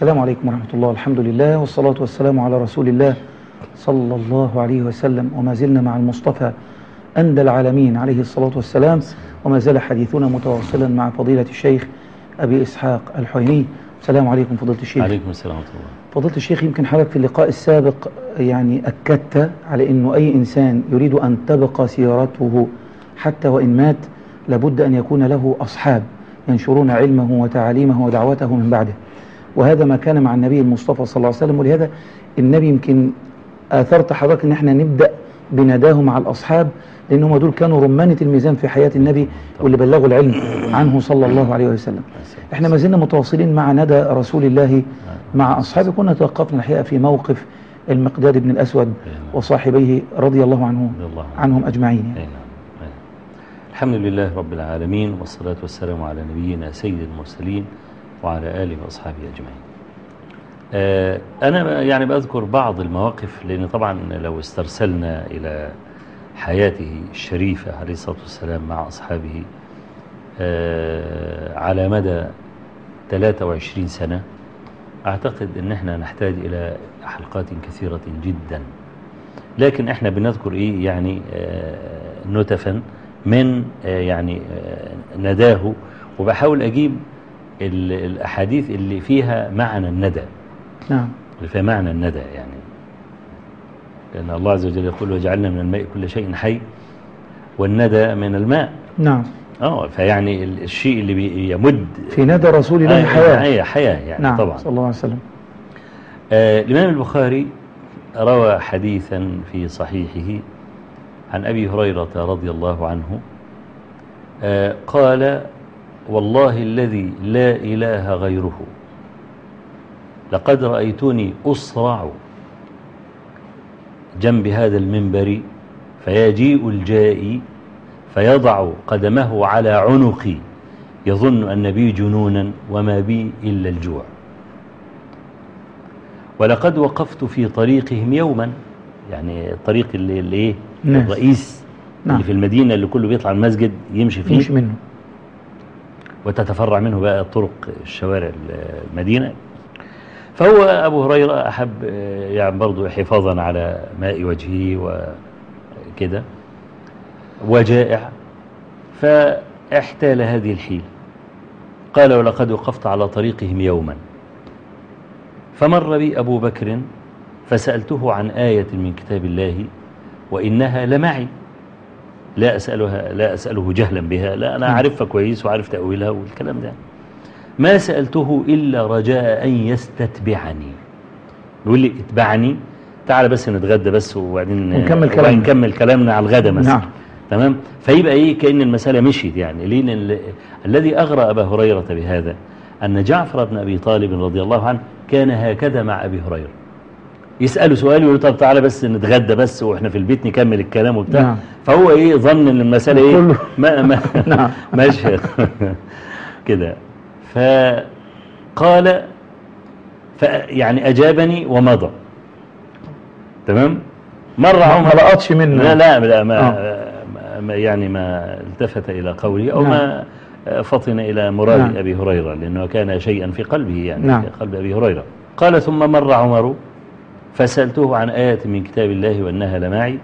السلام عليكم ورحمة الله. الحمد لله والصلاة والسلام على رسول الله صلى الله عليه وسلم. وما زلنا مع المصطفى أندى العالمين عليه الصلاة والسلام. وما زال حديثنا متواصلا مع فضيلة الشيخ أبي إسحاق الحويني. السلام عليكم فضيلة الشيخ. عليكم السلام ورحمة الله. فضيلة الشيخ يمكن حضرتك في اللقاء السابق يعني أكدت على أنه أي إنسان يريد أن تبقى سيرته حتى وإن مات لابد أن يكون له أصحاب ينشرون علمه وتعاليمه ودعوته من بعده. وهذا ما كان مع النبي المصطفى صلى الله عليه وسلم ولهذا النبي يمكن آثرت حضرتك أن إحنا نبدأ بنداه مع الأصحاب لأن هم دول كانوا رمانة الميزان في حياة النبي واللي بلغوا العلم عنه صلى الله عليه وسلم إحنا ما زلنا متواصلين مع ندى رسول الله مع أصحابه كنا توقفنا الحقيقة في موقف المقداد بن الأسود وصاحبيه رضي الله عنه. عنهم أجمعين نعم نعم. الحمد لله رب العالمين والصلاة والسلام على نبينا سيد المرسلين وعلى آله وأصحابه أجمعين. آه، أنا يعني بذكر بعض المواقف لأن طبعا لو استرسلنا إلى حياته الشريفة عليه الصلاة والسلام مع أصحابه آه، على مدى 23 سنة أعتقد أن إحنا نحتاج إلى حلقات كثيرة جدا. لكن إحنا بنذكر إيه؟ يعني آه، نتفا من يعني نداه وبحاول أجيب الأحاديث اللي فيها معنى الندى. نعم. اللي فيها معنى الندى يعني. لأن الله عز وجل يقول وجعلنا من الماء كل شيء حي والندى من الماء. نعم. آه فيعني ال- الشيء اللي بيمد في ندى رسول الله حياة. حياة حياة يعني نعم طبعا. صلى الله عليه وسلم. آه الإمام البخاري روى حديثا في صحيحه عن أبي هريرة رضي الله عنه آه قال والله الذي لا إله غيره. لقد رأيتني أصرع جنب هذا المنبر فيجيء الجائي فيضع قدمه على عنقي. يظن أن بي جنونا وما بي إلا الجوع. ولقد وقفت في طريقهم يوما يعني الطريق اللي, اللي الناس. الرئيس نعم. اللي في المدينة اللي كله بيطلع المسجد يمشي فيه. مش منه. وتتفرع منه بقى طرق الشوارع المدينة. فهو أبو هريرة أحب آه، يعني برضو حفاظا على ماء وجهه وكده وجائع. فاحتال هذه الحيل. قال ولقد وقفت على طريقهم يوما. فمر بي أبو بكر فسألته عن آية من كتاب الله وإنها لمعي. لا أسألها لا أسأله جهلا بها لا أنا أعرفها كويس وعارف تأويلها والكلام ده. ما سألته إلا رجاء أن يستتبعني. يقول لي اتبعني تعال بس نتغدى بس وبعدين ونكمل كلامنا. نكمل كلامنا على الغدا مثلا. نعم. تمام؟ فيبقى إيه؟ كأن المسألة مشيت يعني. ليه لأن الذي أغرى أبا هريرة بهذا أن جعفر بن أبي طالب رضي الله عنه كان هكذا مع أبي هريرة. يسأله سؤال يقول طب تعالى بس نتغدى بس وإحنا في البيت نكمل الكلام وبتاع نعم. فهو إيه ظن ان المسألة إيه. ما ما نعم. ماشي كده فقال ف يعني أجابني ومضى تمام مر ما عمر لقطش منه لا لا, لا ما, آه. ما يعني ما التفت إلى قولي أو نعم. ما فطن إلى مراد نعم. أبي هريرة لأنه كان شيئا في قلبه يعني نعم. في قلب أبي هريرة قال ثم مر عمر فسألته عن آية من كتاب الله وأنها لمعي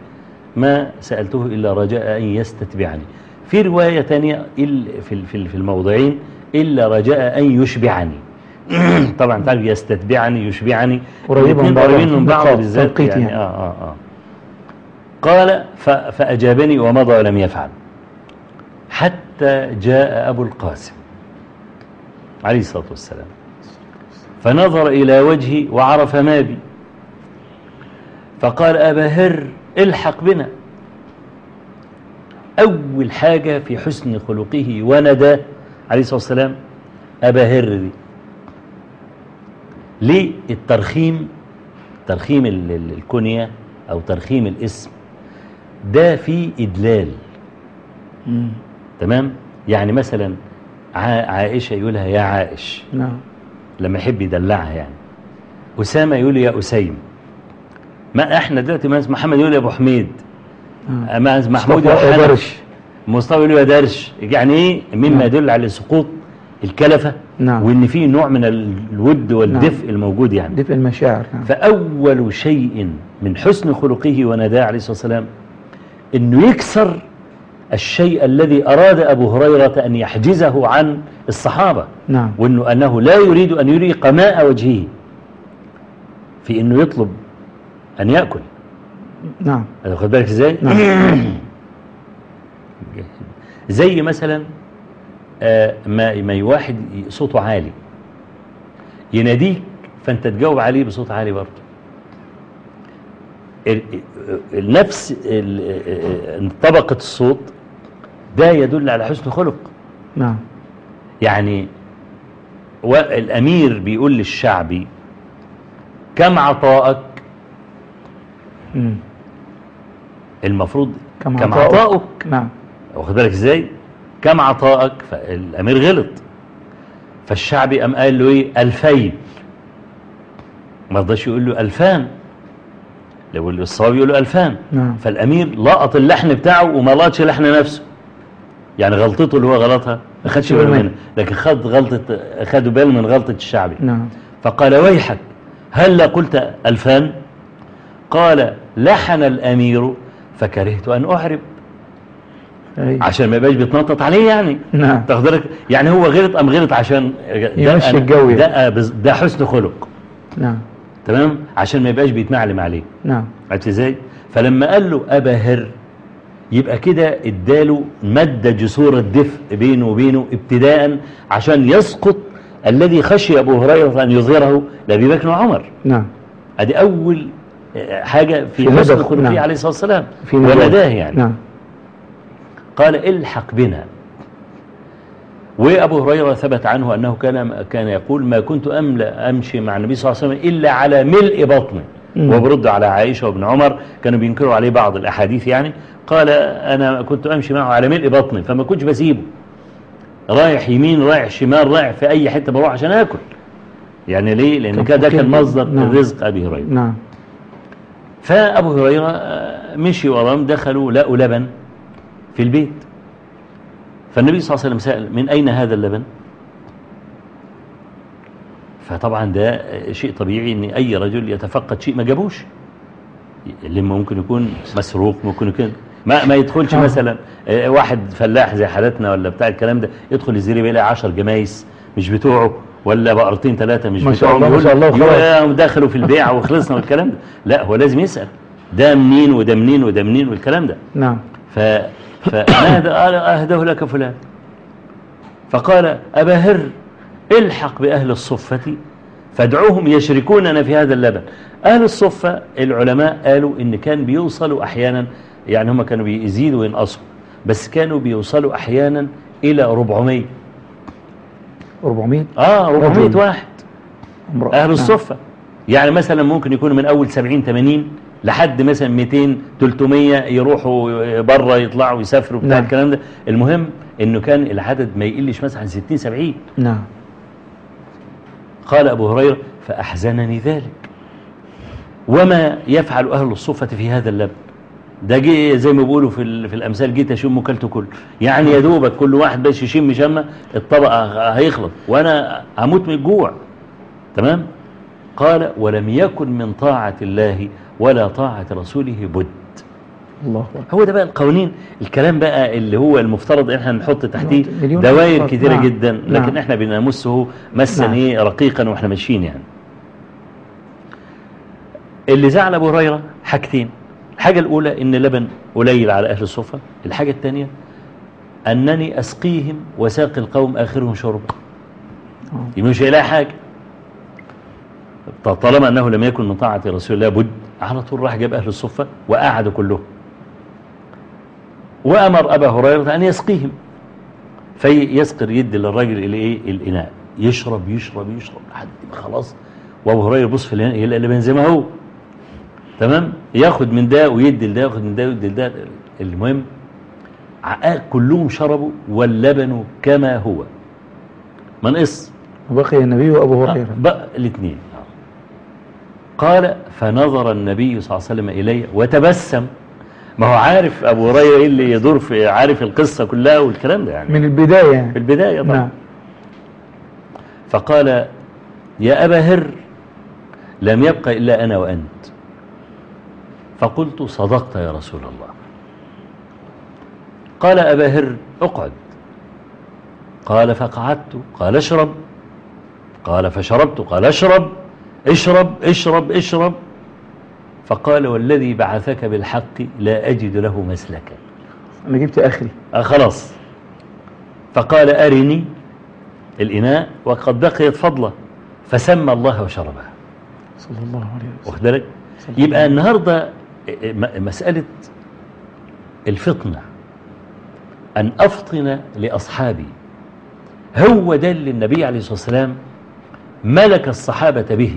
ما سألته إلا رجاء أن يستتبعني. في رواية تانية في الموضعين إلا رجاء أن يشبعني. طبعا تعرف يستتبعني يشبعني. قريبين من بعض. بالذات يعني, يعني. آه آه آه. قال فأجابني ومضى ولم يفعل. حتى جاء أبو القاسم عليه الصلاة والسلام. فنظر إلى وجهي وعرف ما بي. فقال أبا هر الحق بنا. أول حاجة في حسن خلقه وندى عليه الصلاة والسلام أبا هر دي. ليه الترخيم؟ ترخيم ال- ال- الكنية أو ترخيم الاسم. ده فيه إدلال. مم. تمام؟ يعني مثلا عائشة يقولها يا عائش. نعم. لما يحب يدلعها يعني. أسامة يقول يا أسيم. ما إحنا دلوقتي ما محمد يقول يا أبو حميد آه. ما محمود يقول. درش. مصطفى يقول يا درش يعني إيه مما نعم. يدل على سقوط الكلفة نعم. وإن في نوع من الود والدفء الموجود يعني دفء المشاعر نعم. فأول شيء من حسن خلقه ونداه عليه الصلاة والسلام أنه يكسر الشيء الذي أراد أبو هريرة أن يحجزه عن الصحابة نعم وأنه أنه لا يريد أن يريق ماء وجهه في أنه يطلب أن يأكل. نعم. خد بالك إزاي؟ زي مثلا آه، ما ما واحد صوته عالي. يناديك فأنت تجاوب عليه بصوت عالي برضه. نفس طبقة الصوت ده يدل على حسن خلق نعم. يعني الأمير بيقول للشعبي كم عطائك مم. المفروض كم كم عطاؤك. عطائك نعم. واخد بالك إزاي؟ كم عطائك فالأمير غلط. فالشعبي قام قال له إيه؟ ألفين. ما رضاش يقول له ألفان. لو الصواب يقول له ألفان. نعم. فالأمير لقط اللحن بتاعه وما لقطش لحن نفسه. يعني غلطته اللي هو غلطها ما خدش باله منها. لكن خد غلطة خدوا باله من غلطة الشعبي. نعم. فقال ويحك هل قلت ألفان؟ قال لحن الأمير فكرهت أن اعرب أي. عشان ما يبقاش بيتنطط عليه يعني. نعم. بالك يعني هو غلط أم غلط عشان ده يمشي الجو يعني. ده بز- ده حسن خلق. نعم. تمام؟ عشان ما يبقاش بيتمعلم عليه. نعم. عرفت إزاي؟ فلما قال له أبا هر يبقى كده اداله مد جسور الدفء بينه وبينه ابتداء عشان يسقط الذي خشي أبو هريرة أن يظهره لأبي بكر وعمر. نعم. أدي أول حاجة في هدف، خلقه نعم. عليه الصلاة والسلام في. ونداه يعني. نعم. قال الحق بنا. وأبو هريرة ثبت عنه أنه كان كان يقول ما كنت املا أمشي مع النبي صلى الله عليه وسلم إلا على ملء بطني. وبرد على عائشة وابن عمر كانوا بينكروا عليه بعض الأحاديث يعني. قال أنا كنت أمشي معه على ملء بطني فما كنتش بسيبه. رايح يمين رايح شمال رايح في أي حتة بروح عشان آكل. يعني ليه؟ كده ده كان مصدر نعم. الرزق أبي هريرة. نعم. فأبو هريرة آه، مشي وراهم دخلوا لقوا لبن في البيت. فالنبي صلى الله عليه وسلم سأل من أين هذا اللبن؟ فطبعا ده شيء طبيعي إن أي رجل يتفقد شيء ما جابوش. اللي ممكن يكون مسروق ممكن يكون ما ما يدخلش آه. مثلا آه، واحد فلاح زي حالتنا ولا بتاع الكلام ده يدخل الزريبه يلاقي 10 جمايس مش بتوعه. ولا بقرتين ثلاثة مش ما شاء الله، ما شاء الله، دخلوا في البيع وخلصنا والكلام ده. لا هو لازم يسأل. ده منين وده منين وده منين والكلام ده. نعم. ف فماذا قال؟ أهده لك فلان. فقال أبا هر الحق بأهل الصفة فادعوهم يشركوننا في هذا اللبن. أهل الصفة العلماء قالوا إن كان بيوصلوا أحيانا يعني هم كانوا بيزيدوا وينقصوا بس كانوا بيوصلوا أحيانا إلى 400 400 آه 400 رجل. واحد. امرأة. أهل نعم. الصفة. يعني مثلا ممكن يكونوا من أول 70 80 لحد مثلا 200 300 يروحوا بره يطلعوا يسافروا بتاع نعم. الكلام ده. المهم إنه كان العدد ما يقلش مثلا عن 60 70 نعم. قال أبو هريرة فأحزنني ذلك. وما يفعل أهل الصفة في هذا اللبن؟ ده جه زي ما بيقولوا في, في الأمثال جيت أشم كلت كل يعني يا دوبك كل واحد بس يشم شمة الطبق هيخلص وأنا هموت من الجوع تمام قال ولم يكن من طاعة الله ولا طاعة رسوله بد الله هو ده بقى القوانين الكلام بقى اللي هو المفترض إن إحنا نحط تحتيه دوائر. كتيرة نعم. جدا لكن نعم. إحنا بنمسه مسا نعم. إيه رقيقا وإحنا ماشيين يعني اللي زعل أبو هريرة حاجتين الحاجة الأولى إن اللبن قليل على أهل الصفه الحاجة الثانية أنني أسقيهم وساقي القوم آخرهم شربا آه. يبقى مش هيلاقي حاجة. ط- طالما أنه لم يكن من طاعة رسول الله بد على طول راح جاب أهل الصفه وقعدوا كلهم. وأمر أبا هريرة أن يسقيهم. فيسقر يد للراجل الايه الإناء. يشرب يشرب يشرب لحد ما خلاص. وأبو هريرة يبص في الإناء يلاقي اللبن زي ما هو. تمام؟ ياخد من ده ويدي لده ياخد من ده ويدي لده. المهم ع- كلهم شربوا واللبن كما هو. ما نقص. وبقي النبي وأبو آه، هريرة. بقى الاثنين. قال فنظر النبي صلى الله عليه وسلم إلي وتبسم. ما هو عارف أبو هريرة إيه اللي يدور في عارف القصة كلها والكلام ده يعني. من البداية في يعني البداية طبعا. نعم. فقال يا أبا هر لم يبق إلا أنا وأنت. فقلت صدقت يا رسول الله. قال أبا هر اقعد. قال فقعدت قال اشرب. قال فشربت قال اشرب. اشرب اشرب اشرب. فقال والذي بعثك بالحق لا أجد له مسلكا. أنا جبت آخري. آه خلاص. فقال أرني الإناء وقد بقيت فضلة. فسمى الله وشربها. صلى الله عليه وسلم. واخد بالك؟ يبقى النهاردة مسألة الفطنة. أن أفطن لأصحابي. هو ده اللي النبي عليه الصلاة والسلام ملك الصحابة به.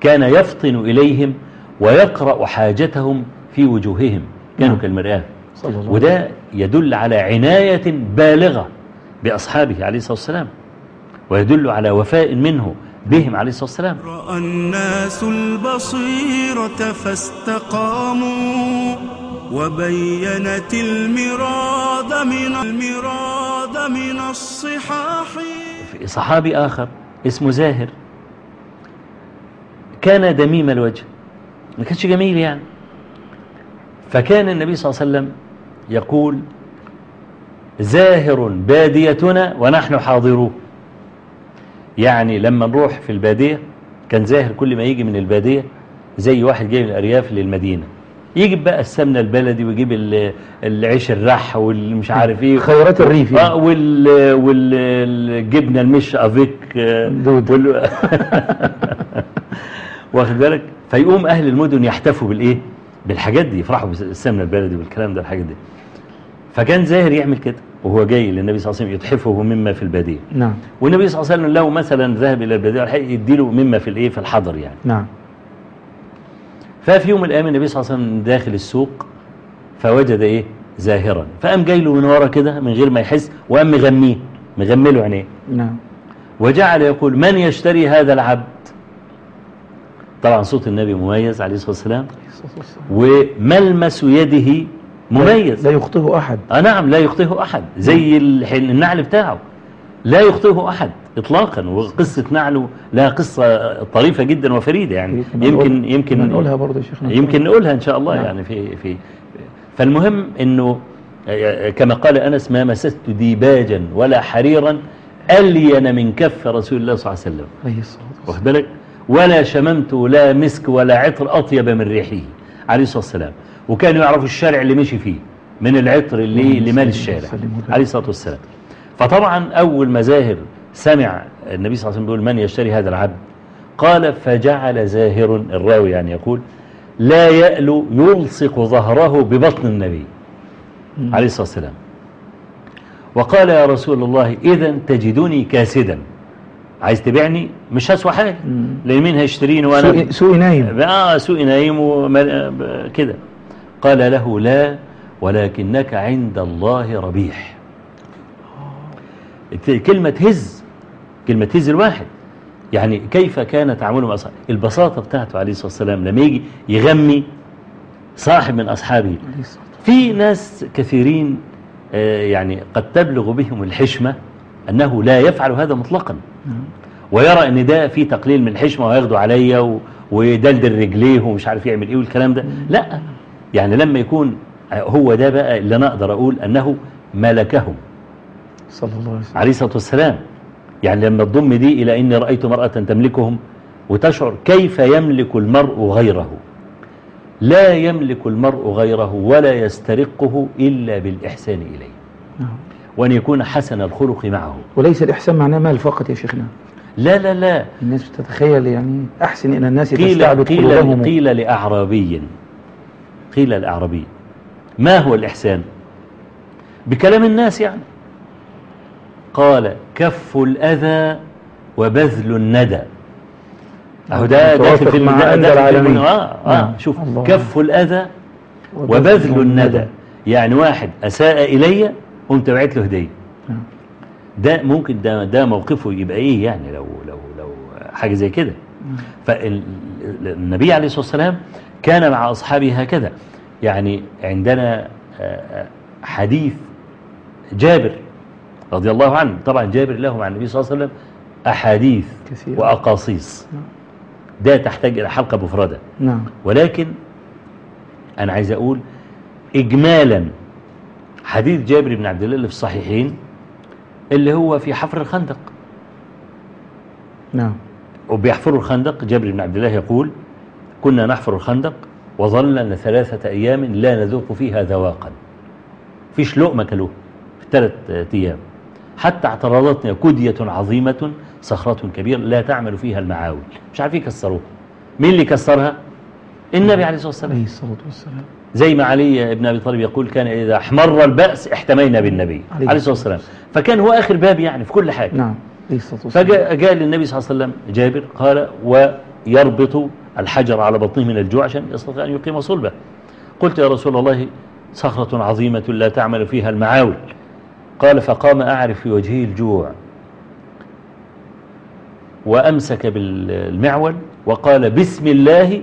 كان يفطن إليهم ويقرأ حاجتهم في وجوههم. كانوا نعم. كالمرآة. وده يدل على عناية بالغة بأصحابه عليه الصلاة والسلام. ويدل على وفاء منه. بهم عليه الصلاة والسلام. رأى الناس البصيرة فاستقاموا وبينت المراد من المراد من الصحاح. في صحابي آخر اسمه زاهر. كان دميم الوجه. ما كانش جميل يعني. فكان النبي صلى الله عليه وسلم يقول زاهر باديتنا ونحن حاضروه. يعني لما نروح في البادية كان زاهر كل ما يجي من البادية زي واحد جاي من الأرياف للمدينة. يجيب بقى السمنة البلدي ويجيب ال- العيش الرح والمش عارف إيه. خيرات الريف يعني. آه وال والجبنه المش أفيك آه، دود. وال... واخد بالك؟ فيقوم أهل المدن يحتفوا بالإيه؟ بالحاجات دي يفرحوا بالسمنة البلدي والكلام ده الحاجات دي. فكان زاهر يعمل كده. وهو جاي للنبي صلى الله عليه وسلم يتحفه مما في الباديه نعم. والنبي صلى الله عليه وسلم لو مثلا ذهب إلى الباديه والحقيقة يديله مما في الإيه؟ في الحضر يعني. نعم. ففي يوم من الأيام النبي صلى الله عليه وسلم داخل السوق فوجد إيه؟ زاهرا. فقام جاي له من ورا كده من غير ما يحس وقام مغميه مغمله عينيه. نعم. وجعل يقول من يشتري هذا العبد؟ طبعا صوت النبي مميز عليه الصلاة والسلام. وملمس يده مميز. لا يخطئه أحد. آه نعم لا يخطئه أحد. زي الح- النعل بتاعه. لا يخطئه أحد إطلاقا وقصة نعله لها قصة طريفة جدا وفريدة يعني. يمكن يمكن نقولها برضه يا شيخنا. يمكن نقولها إن شاء الله نعم. يعني في في فالمهم إنه كما قال أنس ما مسست ديباجا ولا حريرا ألين من كف رسول الله صلى الله عليه وسلم. عليه الصلاة والسلام. ولا شممت لا مسك ولا عطر أطيب من ريحه. عليه الصلاة والسلام. وكانوا يعرفوا الشارع اللي مشي فيه من العطر اللي, اللهم اللي مال صل الشارع. عليه الصلاة والسلام. فطبعا أول ما زاهر سمع النبي صلى الله عليه وسلم بيقول من يشتري هذا العبد؟ قال فجعل زاهر الراوي يعني يقول لا يألو يلصق ظهره ببطن النبي. عليه الصلاة والسلام. وقال يا رسول الله إذا تجدني كاسدا. عايز تبيعني؟ مش هسوى حاجة. مم. لأن مين هيشتريني وأنا؟ سوء, نايم. آه سوء نايم ومل- كده. قال له لا ولكنك عند الله ربيح. كلمة هز كلمة هز الواحد. يعني كيف كان تعامله مع أصحابه البساطة بتاعته عليه الصلاة والسلام لما يجي يغمي صاحب من أصحابه. في ناس كثيرين آه، يعني قد تبلغ بهم الحشمة أنه لا يفعل هذا مطلقا. والسلام. ويرى إن ده في تقليل من الحشمه وياخده عليا ويدلدل رجليه ومش عارف يعمل إيه والكلام ده. لا يعني لما يكون هو ده بقى اللي أنا أقدر أقول أنه ملكهم. صلى الله عليه وسلم. عليه الصلاة والسلام. يعني لما تضم دي إلى إني رأيت امرأة تملكهم وتشعر كيف يملك المرء غيره. لا يملك المرء غيره ولا يسترقه إلا بالإحسان إليه. نعم. وأن يكون حسن الخلق معه. وليس الإحسان معناه مال فقط يا شيخنا. لا لا لا. الناس بتتخيل يعني أحسن إلى الناس قيل تستعبد قيل قلوبهم. قيل لأعرابي. قيل لأعرابي ما هو الإحسان بكلام الناس يعني قال كف الأذى وبذل الندى أهو ده داخل في العالمين. آه آه نعم. شوف الله. كف الأذى وبذل الندى يعني واحد أساء إلي قمت بعت له هدية نعم. ده ممكن ده ده موقفه يبقى إيه يعني لو لو لو حاجة زي كده فالنبي عليه الصلاة والسلام كان مع اصحابه هكذا. يعني عندنا آه، آه، حديث جابر رضي الله عنه. طبعا جابر له مع النبي صلى الله عليه وسلم أحاديث كثيرة. وأقاصيص. نعم. ده تحتاج إلى حلقة مفردة نعم. ولكن أنا عايز أقول إجمالا حديث جابر بن عبد الله اللي في الصحيحين اللي هو في حفر الخندق. نعم. وبيحفروا الخندق جابر بن عبد الله يقول كنا نحفر الخندق وظلنا ثلاثة أيام لا نذوق فيها ذواقا. فيش لقمة كلوه في ثلاث أيام. حتى اعترضتنا كدية عظيمة صخرة كبيرة لا تعمل فيها المعاول. مش عارفين يكسروها. مين اللي كسرها؟ النبي عليه الصلاة والسلام. عليه الصلاة والسلام. زي ما علي بن أبي طالب يقول كان إذا احمر البأس احتمينا بالنبي عليه الصلاة والسلام. فكان هو آخر باب يعني في كل حاجة. نعم فجاء جاء للنبي صلى الله عليه وسلم جابر قال ويربط الحجر على بطنه من الجوع عشان يستطيع أن يقيم صلبه. قلت يا رسول الله صخرة عظيمة لا تعمل فيها المعاول. قال فقام أعرف في وجهه الجوع. وأمسك بالمعول وقال بسم الله.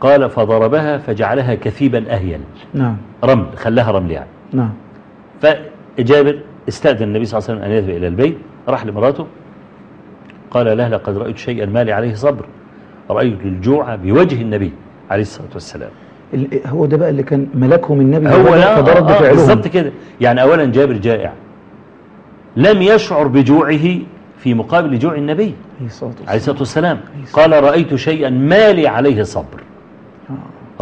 قال فضربها فجعلها كثيبا أهيل. نعم. رمل خلاها رمل يعني. نعم. فجابر استأذن النبي صلى الله عليه وسلم أن يذهب إلى البيت راح لمراته قال لها لقد رأيت شيئا ما لي عليه صبر. رأيت الجوع بوجه النبي عليه الصلاة والسلام. ال- هو ده بقى اللي كان ملكهم النبي هو لا آه، آه، بالظبط كده. يعني أولا جابر جائع. لم يشعر بجوعه في مقابل جوع النبي عليه الصلاة والسلام. قال رأيت شيئا ما لي عليه صبر. آه.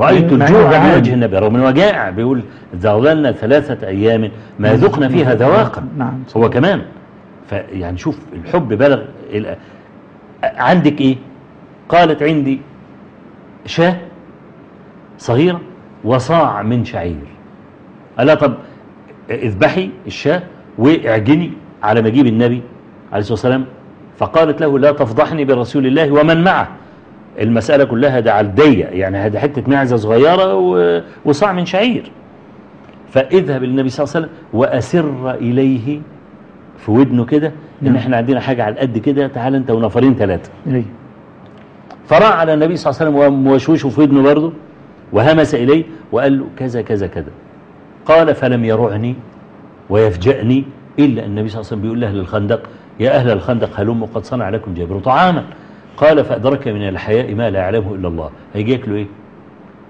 رأيت الجوع. بوجه النبي. رغم إنه جائع بيقول ظللنا ثلاثة أيام ما ذقنا فيها ذواقا. نعم. هو كمان فيعني شوف الحب بلغ عندك إيه؟ قالت عندي شاة صغيرة وصاع من شعير. قال لها طب اذبحي الشاة واعجني على مجيب النبي عليه الصلاة والسلام. فقالت له لا تفضحني برسول الله ومن معه. المسألة كلها ده الضيق يعني هذه حتة معزة صغيرة وصاع من شعير. فاذهب للنبي صلى الله عليه وسلم وأسر إليه في ودنه كده إن نعم. إحنا عندنا حاجة على القد كده تعال أنت ونفرين ثلاثة. فراح على النبي صلى الله عليه وسلم وموشوشه في ودنه برضه وهمس إليه وقال له كذا كذا كذا. قال فلم يرعني ويفجأني إلا النبي صلى الله عليه وسلم بيقول لأهل الخندق يا أهل الخندق هلموا قد صنع لكم جابر طعاما. قال فأدرك من الحياء ما لا يعلمه إلا الله. هيجي ياكله إيه؟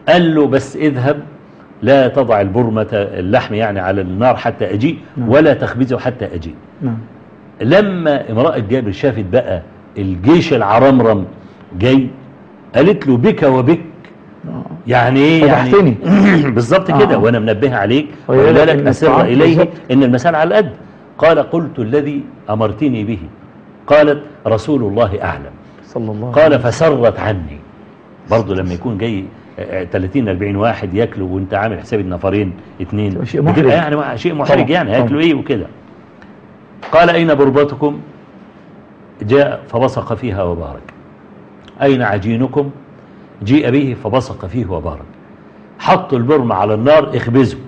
قال له بس اذهب لا تضع البرمة اللحم يعني على النار حتى أجيء نعم. ولا تخبزه حتى أجيء. نعم. لما امرأة جابر شافت بقى الجيش العرمرم جاي قالت له بك وبك. آه. يعني إيه؟ يعني. بالظبط آه. كده وأنا منبهها عليك. ولا لك أسر إليه. إن المسألة على القد. قال قلت الذي أمرتني به. قالت رسول الله أعلم. صلى الله قال فسرت عني. برضه لما يكون جاي آه، 30 40 واحد ياكلوا وأنت عامل حساب النفرين اثنين شيء محرج. يعني شيء محرج طبعا، يعني. هياكلوا إيه وكده. قال أين بربتكم جاء فبصق فيها وبارك. أين عجينكم؟ جيء به فبصق فيه وبارك. حطوا البرم على النار اخبزوا.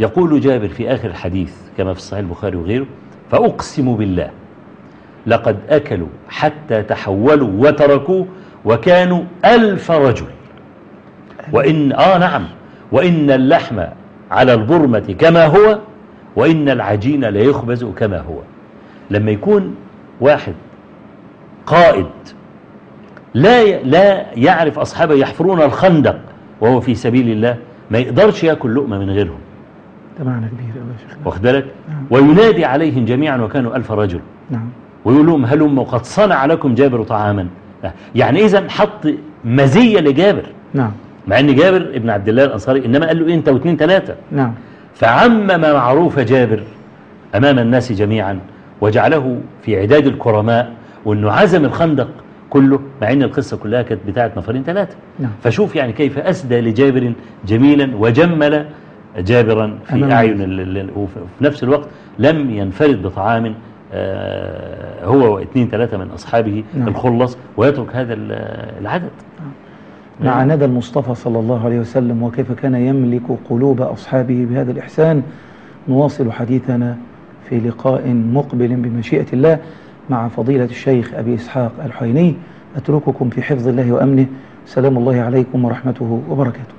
يقول جابر في آخر الحديث كما في صحيح البخاري وغيره فأقسم بالله لقد أكلوا حتى تحولوا وتركوه وكانوا ألف رجل. وإن آه نعم وإن اللحم على البرمة كما هو وإن العجين لا يخبز كما هو. لما يكون واحد قائد لا لا يعرف أصحابه يحفرون الخندق وهو في سبيل الله ما يقدرش يأكل لقمة من غيرهم. ده معنى كبير أوي يا شيخنا واخد بالك؟ نعم. وينادي عليهم جميعا وكانوا ألف رجل. نعم. ويقول لهم هلم وقد صنع لكم جابر طعاما؟ يعني إذا حط مزية لجابر. نعم. مع إن جابر ابن عبد الله الأنصاري إنما قال له إيه؟ أنت واثنين ثلاثة نعم. فعمم معروف جابر أمام الناس جميعا وجعله في عداد الكرماء وأنه عزم الخندق كله مع أن القصة كلها كانت بتاعت نفرين ثلاثة. نعم. فشوف يعني كيف أسدى لجابر جميلا وجمل جابرا في أعين ال- ال- وفي نفس الوقت لم ينفرد بطعام آه، هو واثنين ثلاثة من أصحابه نعم. الخلص ويترك هذا ال- العدد. مع ندى المصطفى صلى الله عليه وسلم وكيف كان يملك قلوب أصحابه بهذا الإحسان نواصل حديثنا في لقاء مقبل بمشيئة الله. مع فضيلة الشيخ أبي إسحاق الحيني أترككم في حفظ الله وأمنه. سلام الله عليكم ورحمته وبركاته.